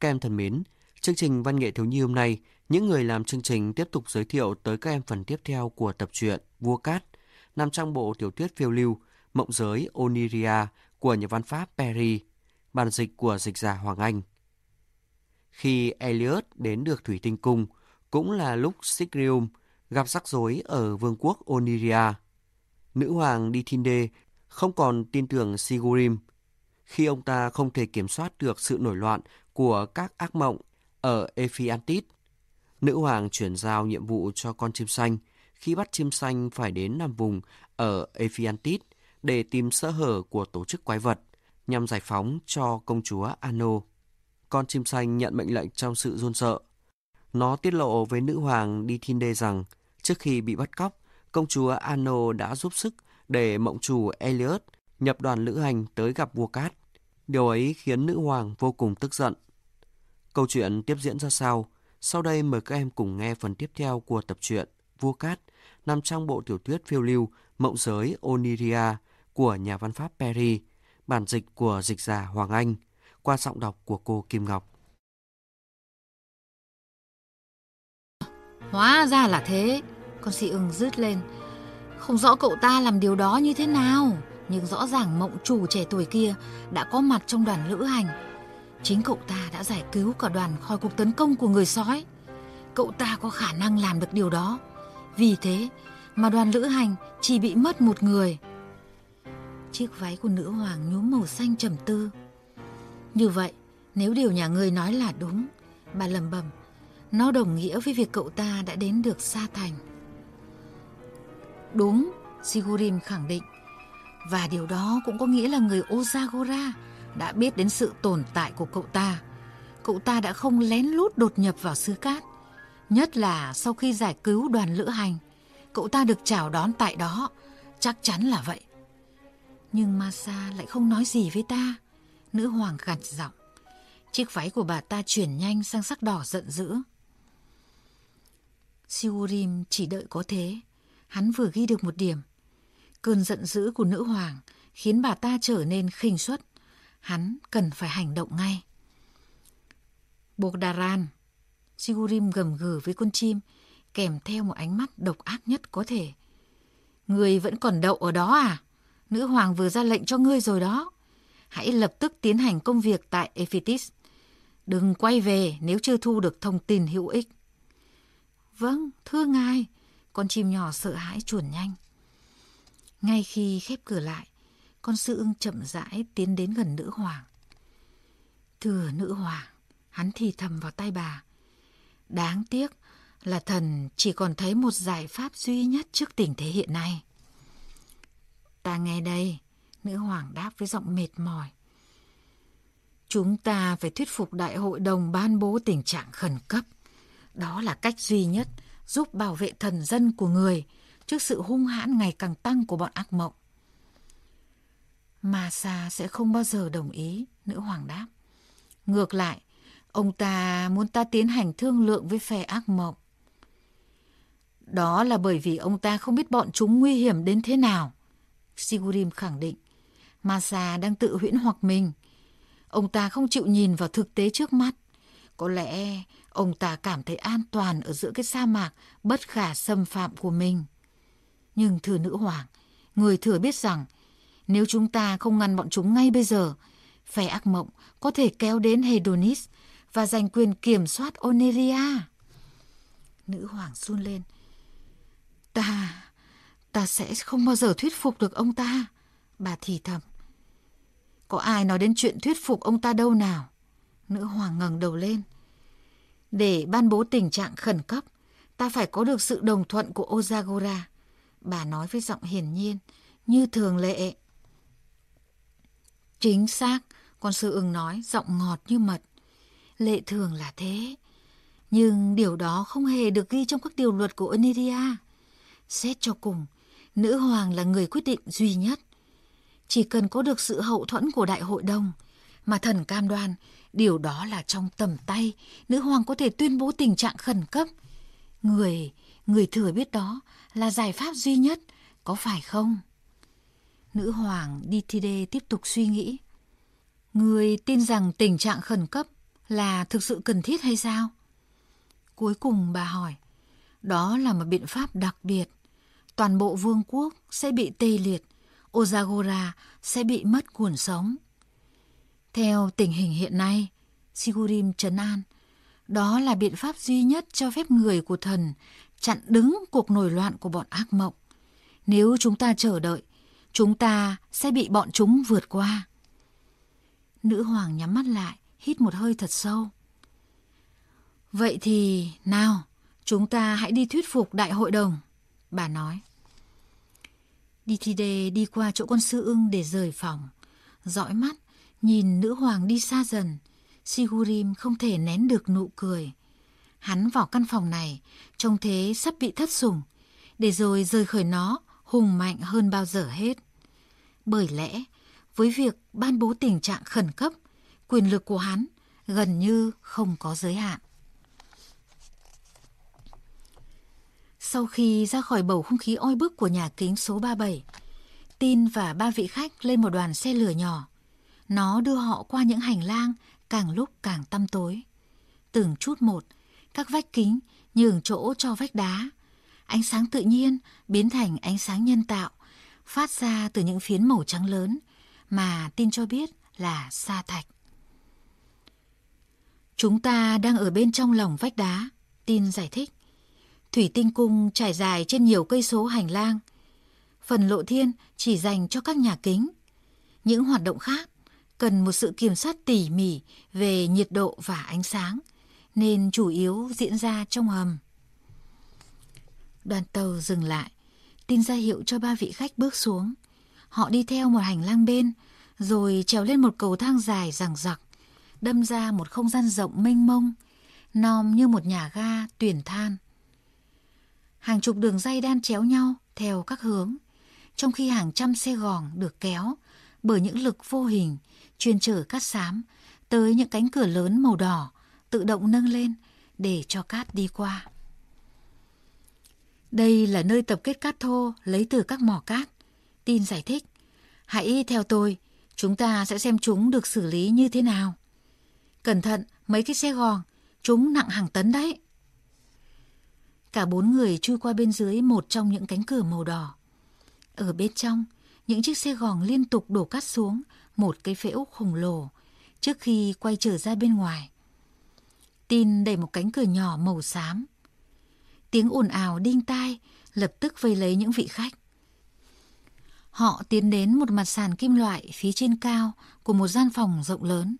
Các em thân mến, chương trình Văn nghệ thiếu nhi hôm nay, những người làm chương trình tiếp tục giới thiệu tới các em phần tiếp theo của tập truyện Vua Cát, nằm trong bộ tiểu thuyết phiêu lưu Mộng giới Oniria của nhà văn Pháp Perry, bản dịch của dịch giả Hoàng Anh. Khi Elliot đến được Thủy Tinh Cung, cũng là lúc Sigrium gặp rắc rối ở vương quốc Oniria. Nữ hoàng Dithinde không còn tin tưởng Sigurim khi ông ta không thể kiểm soát được sự nổi loạn của các ác mộng ở Ephiantis. Nữ hoàng chuyển giao nhiệm vụ cho con chim xanh khi bắt chim xanh phải đến nằm vùng ở Ephiantis để tìm sơ hở của tổ chức quái vật nhằm giải phóng cho công chúa Ano. Con chim xanh nhận mệnh lệnh trong sự run sợ. Nó tiết lộ với nữ hoàng Dithinde rằng trước khi bị bắt cóc, công chúa Ano đã giúp sức để mộng chủ Elliot nhập đoàn lữ hành tới gặp vua cát. Điều ấy khiến nữ hoàng vô cùng tức giận. Câu chuyện tiếp diễn ra sao? Sau đây mời các em cùng nghe phần tiếp theo của tập truyện Vua Cát nằm trong bộ tiểu thuyết phiêu lưu Mộng giới Oniria của nhà văn Pháp Perry, bản dịch của dịch giả Hoàng Anh, qua giọng đọc của cô Kim Ngọc. Hóa ra là thế, con sĩ ưng rứt lên. Không rõ cậu ta làm điều đó như thế nào, nhưng rõ ràng mộng chủ trẻ tuổi kia đã có mặt trong đoàn lữ hành. Chính cậu ta đã giải cứu cả đoàn khỏi cuộc tấn công của người sói. Cậu ta có khả năng làm được điều đó. Vì thế mà đoàn lữ hành chỉ bị mất một người. Chiếc váy của nữ hoàng nhuốm màu xanh trầm tư. Như vậy, nếu điều nhà ngươi nói là đúng, bà lầm bầm, nó đồng nghĩa với việc cậu ta đã đến được Sa Thành. Đúng, Sigurim khẳng định. Và điều đó cũng có nghĩa là người Ozagora đã biết đến sự tồn tại của cậu ta. Cậu ta đã không lén lút đột nhập vào xứ cát. Nhất là sau khi giải cứu đoàn lữ hành, cậu ta được chào đón tại đó. Chắc chắn là vậy. Nhưng Masa lại không nói gì với ta. Nữ hoàng gặt giọng. Chiếc váy của bà ta chuyển nhanh sang sắc đỏ giận dữ. Siurim chỉ đợi có thế. Hắn vừa ghi được một điểm. Cơn giận dữ của nữ hoàng khiến bà ta trở nên khinh suất. Hắn cần phải hành động ngay. Bogdaran. Sigurim gầm gừ với con chim, kèm theo một ánh mắt độc ác nhất có thể. Người vẫn còn đậu ở đó à? Nữ hoàng vừa ra lệnh cho ngươi rồi đó. Hãy lập tức tiến hành công việc tại Ephitis. Đừng quay về nếu chưa thu được thông tin hữu ích. Vâng, thưa ngài. Con chim nhỏ sợ hãi chuồn nhanh. Ngay khi khép cửa lại, con sư ưng chậm rãi tiến đến gần nữ hoàng. Thưa nữ hoàng, hắn thì thầm vào tay bà. Đáng tiếc là thần chỉ còn thấy một giải pháp duy nhất trước tình thế hiện nay. Ta nghe đây, nữ hoàng đáp với giọng mệt mỏi. Chúng ta phải thuyết phục đại hội đồng ban bố tình trạng khẩn cấp. Đó là cách duy nhất giúp bảo vệ thần dân của người trước sự hung hãn ngày càng tăng của bọn ác mộng. Masa sẽ không bao giờ đồng ý, nữ hoàng đáp. Ngược lại, ông ta muốn ta tiến hành thương lượng với phe ác mộng. Đó là bởi vì ông ta không biết bọn chúng nguy hiểm đến thế nào. Sigurim khẳng định. Masa đang tự huyễn hoặc mình. Ông ta không chịu nhìn vào thực tế trước mắt. Có lẽ ông ta cảm thấy an toàn ở giữa cái sa mạc bất khả xâm phạm của mình. Nhưng thưa nữ hoàng, người thừa biết rằng nếu chúng ta không ngăn bọn chúng ngay bây giờ, phe ác mộng có thể kéo đến Hedonis và giành quyền kiểm soát Oneria. Nữ hoàng run lên. Ta, ta sẽ không bao giờ thuyết phục được ông ta. Bà thì thầm. Có ai nói đến chuyện thuyết phục ông ta đâu nào? Nữ hoàng ngẩng đầu lên. Để ban bố tình trạng khẩn cấp, ta phải có được sự đồng thuận của Ozagora. Bà nói với giọng hiển nhiên, như thường lệ. Chính xác, con sư ưng nói, giọng ngọt như mật. Lệ thường là thế. Nhưng điều đó không hề được ghi trong các điều luật của Oniria. Xét cho cùng, nữ hoàng là người quyết định duy nhất. Chỉ cần có được sự hậu thuẫn của đại hội đồng, mà thần cam đoan điều đó là trong tầm tay, nữ hoàng có thể tuyên bố tình trạng khẩn cấp. Người, người thừa biết đó là giải pháp duy nhất, có phải không? Nữ hoàng Ditide tiếp tục suy nghĩ. Người tin rằng tình trạng khẩn cấp là thực sự cần thiết hay sao? Cuối cùng bà hỏi, đó là một biện pháp đặc biệt. Toàn bộ vương quốc sẽ bị tê liệt, Ozagora sẽ bị mất cuốn sống. Theo tình hình hiện nay, Sigurim trấn an, đó là biện pháp duy nhất cho phép người của thần chặn đứng cuộc nổi loạn của bọn ác mộng. Nếu chúng ta chờ đợi, chúng ta sẽ bị bọn chúng vượt qua. Nữ hoàng nhắm mắt lại, hít một hơi thật sâu. Vậy thì, nào, chúng ta hãy đi thuyết phục đại hội đồng, bà nói. Dithide đi qua chỗ con sư ưng để rời phòng. Dõi mắt, nhìn nữ hoàng đi xa dần. Sigurim không thể nén được nụ cười. Hắn vào căn phòng này, trông thế sắp bị thất sủng, để rồi rời khỏi nó hùng mạnh hơn bao giờ hết. Bởi lẽ, với việc ban bố tình trạng khẩn cấp, quyền lực của hắn gần như không có giới hạn. Sau khi ra khỏi bầu không khí oi bức của nhà kính số 37, Tin và ba vị khách lên một đoàn xe lửa nhỏ. Nó đưa họ qua những hành lang càng lúc càng tăm tối. Từng chút một, các vách kính nhường chỗ cho vách đá. Ánh sáng tự nhiên biến thành ánh sáng nhân tạo, phát ra từ những phiến màu trắng lớn mà tin cho biết là sa thạch. Chúng ta đang ở bên trong lòng vách đá, tin giải thích. Thủy tinh cung trải dài trên nhiều cây số hành lang. Phần lộ thiên chỉ dành cho các nhà kính. Những hoạt động khác cần một sự kiểm soát tỉ mỉ về nhiệt độ và ánh sáng, nên chủ yếu diễn ra trong hầm. Đoàn tàu dừng lại, tin ra hiệu cho ba vị khách bước xuống. Họ đi theo một hành lang bên, rồi trèo lên một cầu thang dài rằng rặc, đâm ra một không gian rộng mênh mông, nòm như một nhà ga tuyển than. Hàng chục đường dây đan chéo nhau theo các hướng, trong khi hàng trăm xe gòn được kéo bởi những lực vô hình chuyên chở cát xám tới những cánh cửa lớn màu đỏ tự động nâng lên để cho cát đi qua. Đây là nơi tập kết cát thô lấy từ các mỏ cát. Tin giải thích. Hãy theo tôi, chúng ta sẽ xem chúng được xử lý như thế nào. Cẩn thận, mấy cái xe gòn, chúng nặng hàng tấn đấy. Cả bốn người chui qua bên dưới một trong những cánh cửa màu đỏ. Ở bên trong, những chiếc xe gòn liên tục đổ cát xuống một cái phễu khổng lồ trước khi quay trở ra bên ngoài. Tin đẩy một cánh cửa nhỏ màu xám. Tiếng ồn ào đinh tai lập tức vây lấy những vị khách. Họ tiến đến một mặt sàn kim loại phía trên cao của một gian phòng rộng lớn,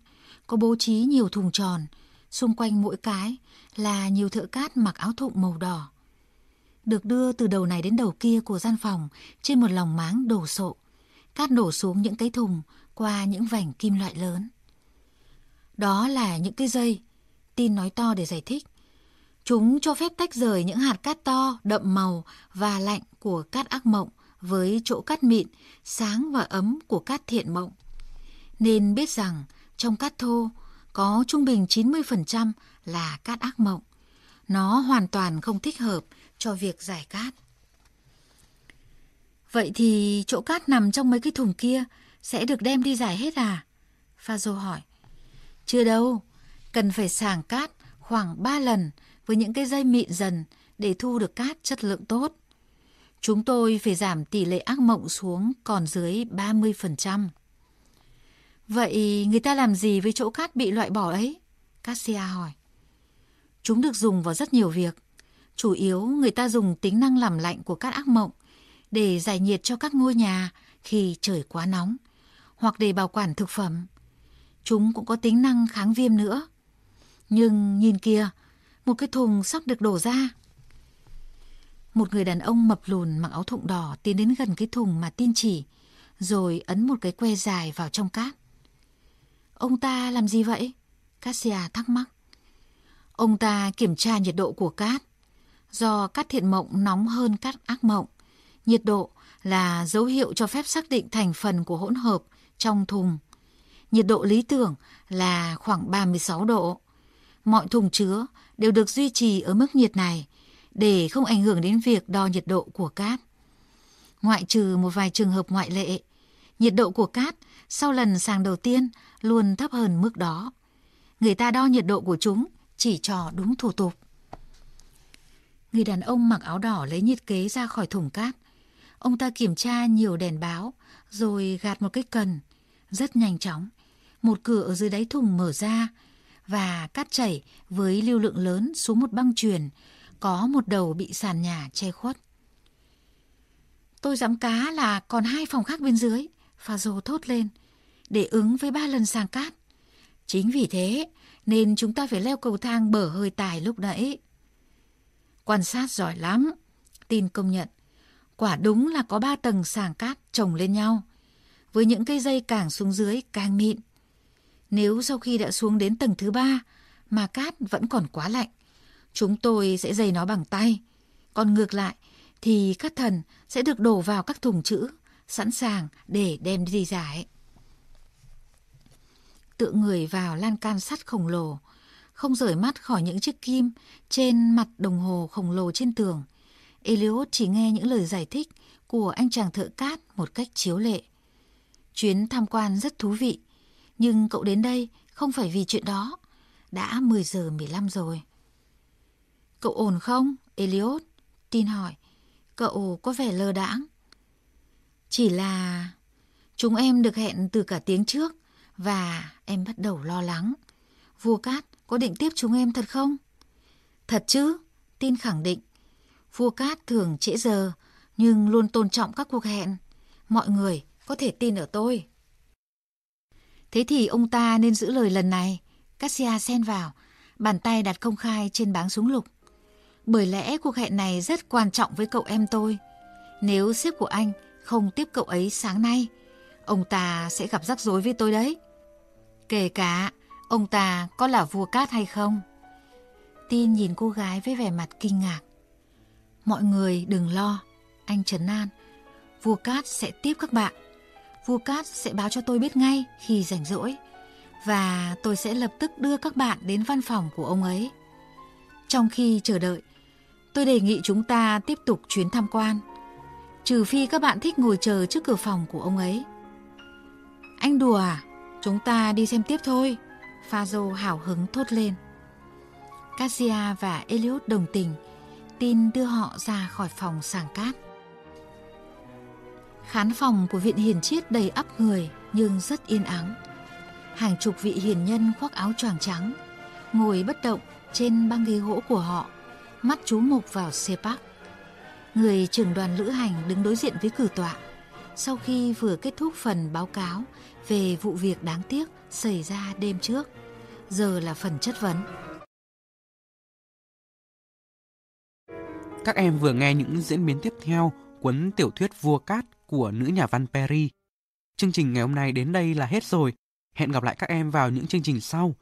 có bố trí nhiều thùng tròn, xung quanh mỗi cái là nhiều thợ cát mặc áo thụng màu đỏ. Được đưa từ đầu này đến đầu kia của gian phòng trên một lòng máng đổ sộ. Cát đổ xuống những cái thùng qua những vành kim loại lớn. Đó là những cái dây, tin nói to để giải thích. Chúng cho phép tách rời những hạt cát to, đậm màu và lạnh của cát ác mộng với chỗ cát mịn, sáng và ấm của cát thiện mộng. Nên biết rằng trong cát thô có trung bình 90% là cát ác mộng. Nó hoàn toàn không thích hợp cho việc giải cát. Vậy thì chỗ cát nằm trong mấy cái thùng kia sẽ được đem đi giải hết à? Phazo hỏi. Chưa đâu, cần phải sàng cát khoảng 3 lần với những cái dây mịn dần để thu được cát chất lượng tốt. Chúng tôi phải giảm tỷ lệ ác mộng xuống còn dưới 30%. Vậy người ta làm gì với chỗ cát bị loại bỏ ấy? Cassia hỏi. Chúng được dùng vào rất nhiều việc. Chủ yếu người ta dùng tính năng làm lạnh của cát ác mộng để giải nhiệt cho các ngôi nhà khi trời quá nóng hoặc để bảo quản thực phẩm. Chúng cũng có tính năng kháng viêm nữa. Nhưng nhìn kia, một cái thùng sắp được đổ ra. Một người đàn ông mập lùn mặc áo thụng đỏ tiến đến gần cái thùng mà tin chỉ, rồi ấn một cái que dài vào trong cát. Ông ta làm gì vậy? Cassia thắc mắc. Ông ta kiểm tra nhiệt độ của cát. Do cát thiện mộng nóng hơn cát ác mộng, nhiệt độ là dấu hiệu cho phép xác định thành phần của hỗn hợp trong thùng. Nhiệt độ lý tưởng là khoảng 36 độ. Mọi thùng chứa đều được duy trì ở mức nhiệt này để không ảnh hưởng đến việc đo nhiệt độ của cát. Ngoại trừ một vài trường hợp ngoại lệ, nhiệt độ của cát sau lần sàng đầu tiên luôn thấp hơn mức đó. người ta đo nhiệt độ của chúng chỉ trò đúng thủ tục. Người đàn ông mặc áo đỏ lấy nhiệt kế ra khỏi thùng cát. Ông ta kiểm tra nhiều đèn báo, rồi gạt một cái cần. Rất nhanh chóng, một cửa ở dưới đáy thùng mở ra, và cát chảy với lưu lượng lớn xuống một băng truyền, có một đầu bị sàn nhà che khuất. Tôi dám cá là còn hai phòng khác bên dưới, pha Dồ thốt lên, để ứng với ba lần sàng cát. Chính vì thế nên chúng ta phải leo cầu thang bở hơi tài lúc nãy. Quan sát giỏi lắm, tin công nhận. Quả đúng là có ba tầng sàng cát chồng lên nhau, với những cây dây càng xuống dưới càng mịn. Nếu sau khi đã xuống đến tầng thứ ba mà cát vẫn còn quá lạnh, chúng tôi sẽ dày nó bằng tay. Còn ngược lại thì các thần sẽ được đổ vào các thùng chữ, sẵn sàng để đem đi giải. tự người vào lan can sắt khổng lồ, không rời mắt khỏi những chiếc kim trên mặt đồng hồ khổng lồ trên tường. Eliot chỉ nghe những lời giải thích của anh chàng thợ cát một cách chiếu lệ. Chuyến tham quan rất thú vị, nhưng cậu đến đây không phải vì chuyện đó. Đã 10 giờ 15 rồi. Cậu ổn không, Eliot? Tin hỏi. Cậu có vẻ lơ đãng. Chỉ là... Chúng em được hẹn từ cả tiếng trước và em bắt đầu lo lắng. Vua Cát có định tiếp chúng em thật không? Thật chứ, tin khẳng định. Vua Cát thường trễ giờ nhưng luôn tôn trọng các cuộc hẹn. Mọi người có thể tin ở tôi. Thế thì ông ta nên giữ lời lần này. Cassia xen vào, bàn tay đặt công khai trên báng súng lục. Bởi lẽ cuộc hẹn này rất quan trọng với cậu em tôi. Nếu sếp của anh không tiếp cậu ấy sáng nay, ông ta sẽ gặp rắc rối với tôi đấy. Kể cả ông ta có là vua cát hay không. Tin nhìn cô gái với vẻ mặt kinh ngạc. Mọi người đừng lo, anh Trần An. Vua cát sẽ tiếp các bạn vua Cát sẽ báo cho tôi biết ngay khi rảnh rỗi và tôi sẽ lập tức đưa các bạn đến văn phòng của ông ấy. Trong khi chờ đợi, tôi đề nghị chúng ta tiếp tục chuyến tham quan, trừ phi các bạn thích ngồi chờ trước cửa phòng của ông ấy. Anh đùa à? Chúng ta đi xem tiếp thôi. Phazo hào hứng thốt lên. Cassia và Elliot đồng tình, tin đưa họ ra khỏi phòng sàng cát. Khán phòng của viện hiền chiết đầy ắp người nhưng rất yên ắng. Hàng chục vị hiền nhân khoác áo choàng trắng, ngồi bất động trên băng ghế gỗ của họ, mắt chú mục vào xe park. Người trưởng đoàn lữ hành đứng đối diện với cử tọa, sau khi vừa kết thúc phần báo cáo về vụ việc đáng tiếc xảy ra đêm trước. Giờ là phần chất vấn. Các em vừa nghe những diễn biến tiếp theo cuốn tiểu thuyết Vua Cát của nữ nhà văn Perry. Chương trình ngày hôm nay đến đây là hết rồi. Hẹn gặp lại các em vào những chương trình sau